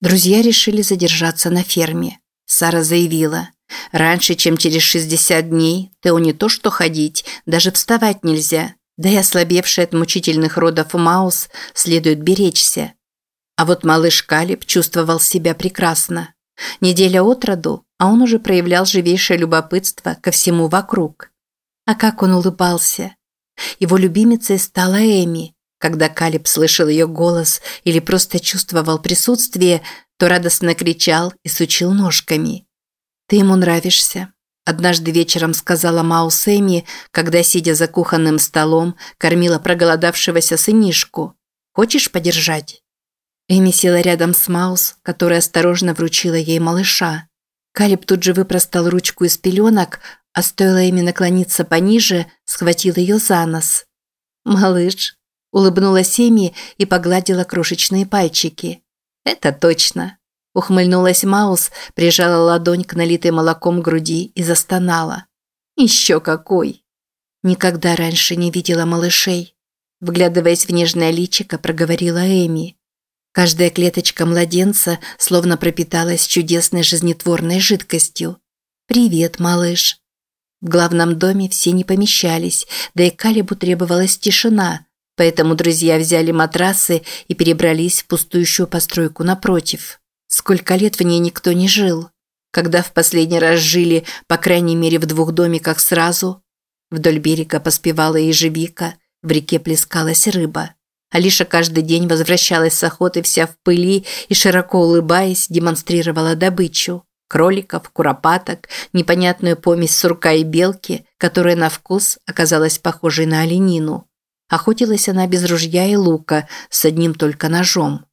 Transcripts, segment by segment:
Друзья решили задержаться на ферме. Сара заявила, «Раньше, чем через 60 дней, Тео не то что ходить, даже вставать нельзя. Да и ослабевший от мучительных родов Маус следует беречься». А вот малыш Калиб чувствовал себя прекрасно. Неделя от роду, а он уже проявлял живейшее любопытство ко всему вокруг. А как он улыбался! Его любимицей стала Эми, когда Калиб слышал ее голос или просто чувствовал присутствие, то радостно кричал и сучил ножками. «Ты ему нравишься», – однажды вечером сказала Маус Эми, когда, сидя за кухонным столом, кормила проголодавшегося сынишку. «Хочешь подержать?» Эми села рядом с Маус, которая осторожно вручила ей малыша. Калиб тут же выпростал ручку из пеленок, а стоило Эми наклониться пониже, схватил ее за нос. «Малыш, Улыбнулась Эми и погладила крошечные пальчики. «Это точно!» Ухмыльнулась Маус, прижала ладонь к налитой молоком груди и застонала. «Еще какой!» Никогда раньше не видела малышей. Вглядываясь в нежное личико, проговорила Эми. Каждая клеточка младенца словно пропиталась чудесной жизнетворной жидкостью. «Привет, малыш!» В главном доме все не помещались, да и Калибу требовалась тишина – Поэтому друзья взяли матрасы и перебрались в пустующую постройку напротив. Сколько лет в ней никто не жил. Когда в последний раз жили, по крайней мере, в двух домиках сразу, вдоль берега поспевала ежевика, в реке плескалась рыба. Алиша каждый день возвращалась с охоты вся в пыли и, широко улыбаясь, демонстрировала добычу. Кроликов, куропаток, непонятную помесь сурка и белки, которая на вкус оказалась похожей на оленину. Охотилась она без ружья и лука, с одним только ножом.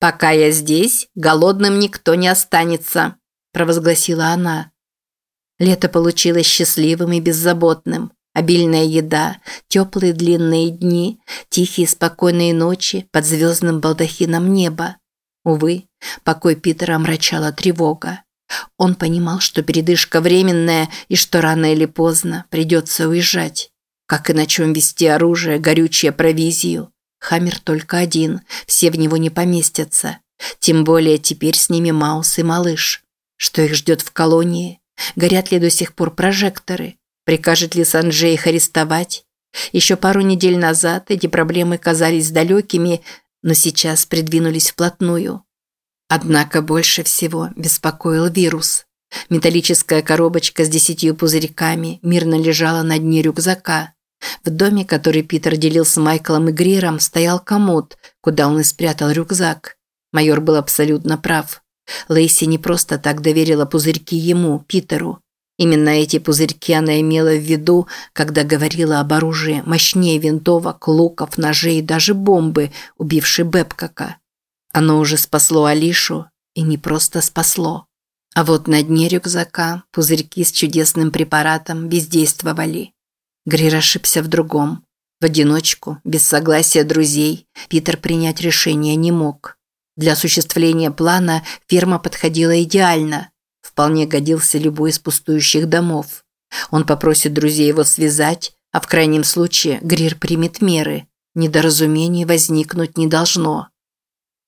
«Пока я здесь, голодным никто не останется», – провозгласила она. Лето получилось счастливым и беззаботным. Обильная еда, теплые длинные дни, тихие спокойные ночи под звездным балдахином неба. Увы, покой Питера омрачала тревога. Он понимал, что передышка временная и что рано или поздно придется уезжать. Как и на чем вести оружие, горючее, провизию? Хаммер только один, все в него не поместятся. Тем более теперь с ними Маус и малыш. Что их ждет в колонии? Горят ли до сих пор прожекторы? Прикажет ли Санджей их арестовать? Еще пару недель назад эти проблемы казались далекими, но сейчас придвинулись вплотную. Однако больше всего беспокоил вирус. Металлическая коробочка с десятью пузырьками мирно лежала на дне рюкзака. В доме, который Питер делил с Майклом и Гриром, стоял комод, куда он и спрятал рюкзак. Майор был абсолютно прав. Лейси не просто так доверила пузырьки ему, Питеру. Именно эти пузырьки она имела в виду, когда говорила об оружии мощнее винтовок, луков, ножей и даже бомбы, убившей Бэбкока. Оно уже спасло Алишу, и не просто спасло. А вот на дне рюкзака пузырьки с чудесным препаратом бездействовали. Грир ошибся в другом. В одиночку, без согласия друзей, Питер принять решение не мог. Для осуществления плана ферма подходила идеально. Вполне годился любой из пустующих домов. Он попросит друзей его связать, а в крайнем случае Грир примет меры. Недоразумений возникнуть не должно.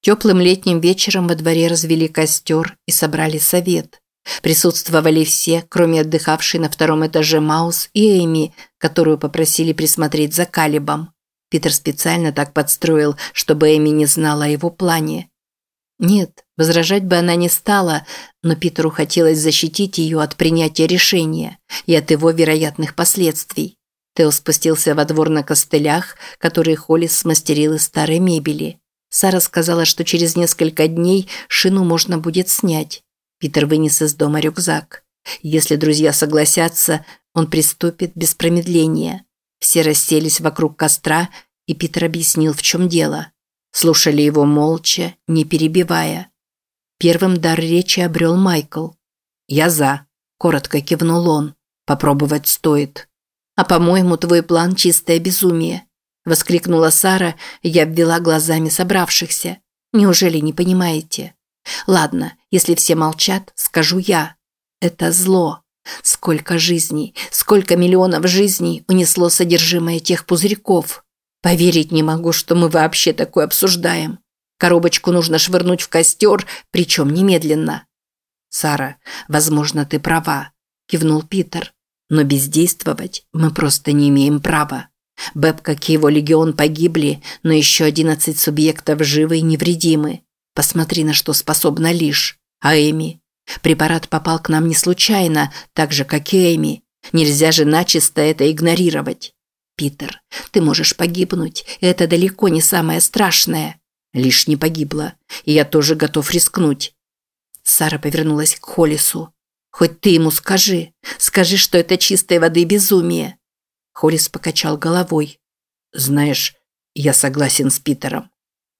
Теплым летним вечером во дворе развели костер и собрали совет. Присутствовали все, кроме отдыхавшей на втором этаже Маус и Эми, которую попросили присмотреть за Калибом. Питер специально так подстроил, чтобы Эми не знала о его плане. Нет, возражать бы она не стала, но Питеру хотелось защитить ее от принятия решения и от его вероятных последствий. Тео спустился во двор на костылях, которые Холлис смастерил из старой мебели. Сара сказала, что через несколько дней шину можно будет снять. Питер вынес из дома рюкзак. Если друзья согласятся, он приступит без промедления. Все расселись вокруг костра, и Питер объяснил, в чем дело. Слушали его молча, не перебивая. Первым дар речи обрел Майкл. «Я за», – коротко кивнул он. «Попробовать стоит». «А по-моему, твой план – чистое безумие», – воскликнула Сара, я обвела глазами собравшихся. «Неужели не понимаете?» Ладно, если все молчат, скажу я. Это зло. Сколько жизней, сколько миллионов жизней унесло содержимое тех пузырьков. Поверить не могу, что мы вообще такое обсуждаем. Коробочку нужно швырнуть в костер, причем немедленно. Сара, возможно, ты права, кивнул Питер. Но бездействовать мы просто не имеем права. Бэб, как и его легион, погибли, но еще одиннадцать субъектов живы и невредимы. Посмотри, на что способна Лиш. А Эми? Препарат попал к нам не случайно, так же, как и Эми. Нельзя же начисто это игнорировать. Питер, ты можешь погибнуть, и это далеко не самое страшное. Лишь не погибла, и я тоже готов рискнуть. Сара повернулась к Холлису. Хоть ты ему скажи, скажи, что это чистой воды безумие. Холлис покачал головой. Знаешь, я согласен с Питером.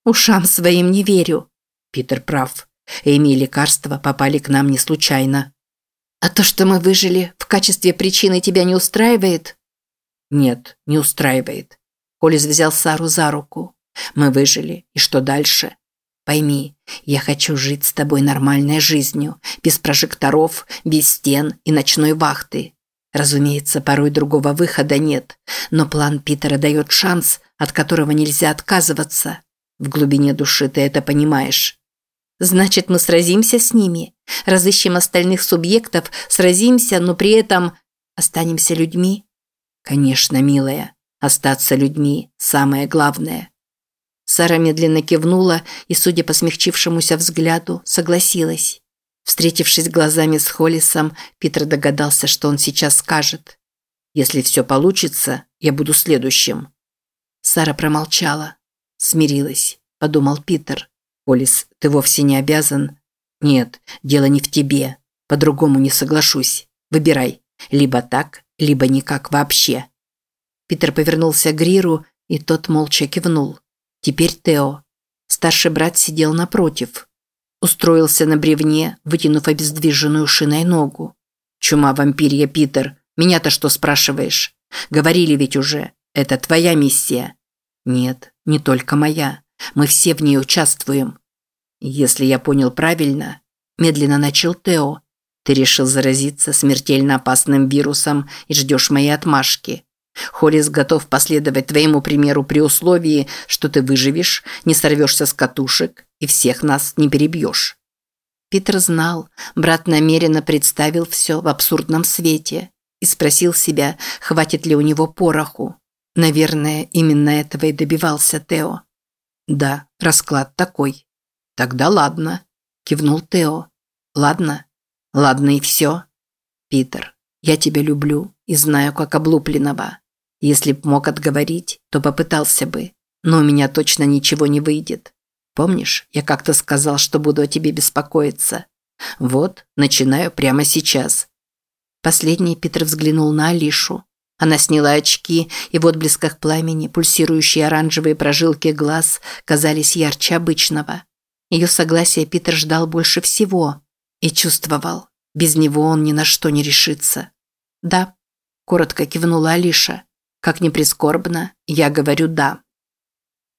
Ушам своим не верю. Питер прав. Эми и лекарства попали к нам не случайно. А то, что мы выжили, в качестве причины тебя не устраивает? Нет, не устраивает. Колис взял Сару за руку. Мы выжили, и что дальше? Пойми, я хочу жить с тобой нормальной жизнью, без прожекторов, без стен и ночной вахты. Разумеется, порой другого выхода нет, но план Питера дает шанс, от которого нельзя отказываться. В глубине души ты это понимаешь. Значит, мы сразимся с ними, разыщем остальных субъектов, сразимся, но при этом останемся людьми? Конечно, милая, остаться людьми – самое главное. Сара медленно кивнула и, судя по смягчившемуся взгляду, согласилась. Встретившись глазами с Холлисом, Питер догадался, что он сейчас скажет. «Если все получится, я буду следующим». Сара промолчала. «Смирилась», – подумал Питер. «Холлис, ты вовсе не обязан». «Нет, дело не в тебе. По-другому не соглашусь. Выбирай. Либо так, либо никак вообще». Питер повернулся к Гриру, и тот молча кивнул. Теперь Тео. Старший брат сидел напротив. Устроился на бревне, вытянув обездвиженную шиной ногу. «Чума вампирья, Питер, меня-то что спрашиваешь? Говорили ведь уже, это твоя миссия». «Нет, не только моя. Мы все в ней участвуем». «Если я понял правильно», – медленно начал Тео, – «ты решил заразиться смертельно опасным вирусом и ждешь моей отмашки. Хорис готов последовать твоему примеру при условии, что ты выживешь, не сорвешься с катушек и всех нас не перебьешь. Питер знал, брат намеренно представил все в абсурдном свете и спросил себя, хватит ли у него пороху. Наверное, именно этого и добивался Тео. Да, расклад такой. Тогда ладно, кивнул Тео. Ладно? Ладно и все. Питер, я тебя люблю и знаю как облупленного. Если б мог отговорить, то попытался бы. Но у меня точно ничего не выйдет. Помнишь, я как-то сказал, что буду о тебе беспокоиться? Вот, начинаю прямо сейчас. Последний Питер взглянул на Алишу. Она сняла очки, и в отблесках пламени пульсирующие оранжевые прожилки глаз казались ярче обычного. Ее согласие Питер ждал больше всего и чувствовал, без него он ни на что не решится. «Да», – коротко кивнула Алиша. Как ни прискорбно, я говорю «да».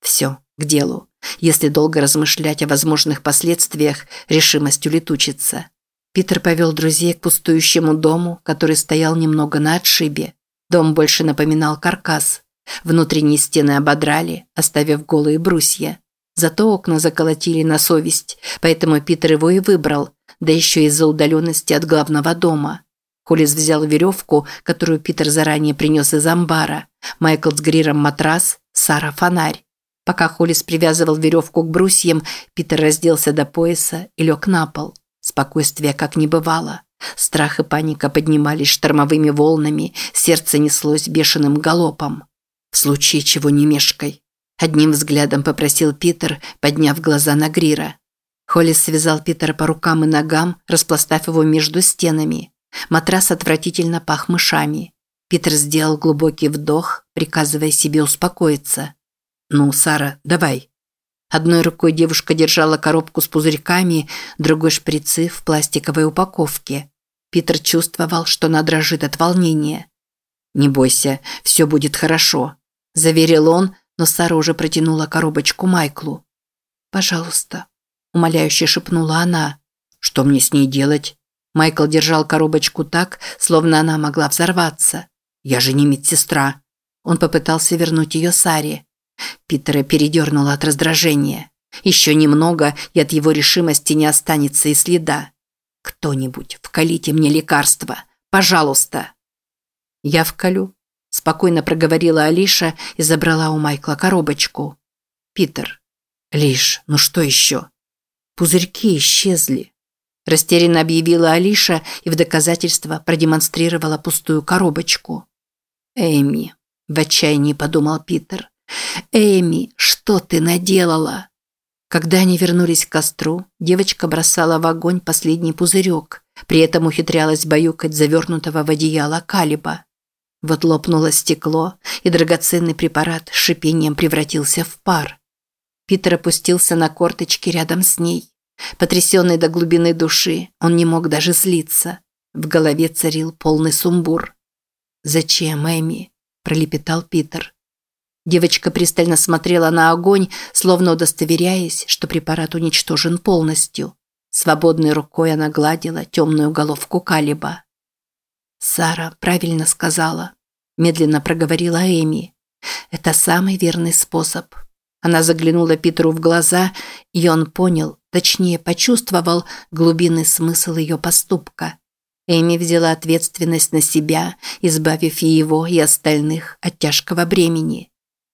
Все, к делу. Если долго размышлять о возможных последствиях, решимость улетучится. Питер повел друзей к пустующему дому, который стоял немного на отшибе. Дом больше напоминал каркас. Внутренние стены ободрали, оставив голые брусья. Зато окна заколотили на совесть, поэтому Питер его и выбрал, да еще из-за удаленности от главного дома. Холлис взял веревку, которую Питер заранее принес из амбара. Майкл с Гриром матрас, Сара фонарь. Пока Холлис привязывал веревку к брусьям, Питер разделся до пояса и лег на пол. Спокойствия как не бывало. Страх и паника поднимались штормовыми волнами, сердце неслось бешеным галопом. В случае чего не мешкай. Одним взглядом попросил Питер, подняв глаза на Грира. Холлис связал Питера по рукам и ногам, распластав его между стенами. Матрас отвратительно пах мышами. Питер сделал глубокий вдох, приказывая себе успокоиться. «Ну, Сара, давай». Одной рукой девушка держала коробку с пузырьками, другой шприцы в пластиковой упаковке. Питер чувствовал, что она дрожит от волнения. «Не бойся, все будет хорошо», – заверил он, но Сара уже протянула коробочку Майклу. «Пожалуйста», – умоляюще шепнула она. «Что мне с ней делать?» Майкл держал коробочку так, словно она могла взорваться. «Я же не медсестра». Он попытался вернуть ее Саре. Питера передернуло от раздражения. Еще немного, и от его решимости не останется и следа. Кто-нибудь, вкалите мне лекарство. Пожалуйста. Я вкалю. Спокойно проговорила Алиша и забрала у Майкла коробочку. Питер. Лиш, ну что еще? Пузырьки исчезли. Растерянно объявила Алиша и в доказательство продемонстрировала пустую коробочку. Эми, в отчаянии подумал Питер. Эми, что ты наделала? Когда они вернулись к костру, девочка бросала в огонь последний пузырек, при этом ухитрялась баюкать завернутого в одеяло Калиба. Вот лопнуло стекло, и драгоценный препарат с шипением превратился в пар. Питер опустился на корточки рядом с ней. Потрясенный до глубины души, он не мог даже злиться. В голове царил полный сумбур. «Зачем, Эми?» – пролепетал Питер. Девочка пристально смотрела на огонь, словно удостоверяясь, что препарат уничтожен полностью. Свободной рукой она гладила темную головку Калиба. «Сара правильно сказала», – медленно проговорила Эми. «Это самый верный способ». Она заглянула Питеру в глаза, и он понял, точнее почувствовал глубинный смысл ее поступка. Эми взяла ответственность на себя, избавив и его, и остальных от тяжкого бремени.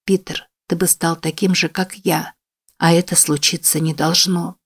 «Питер, ты бы стал таким же, как я, а это случиться не должно».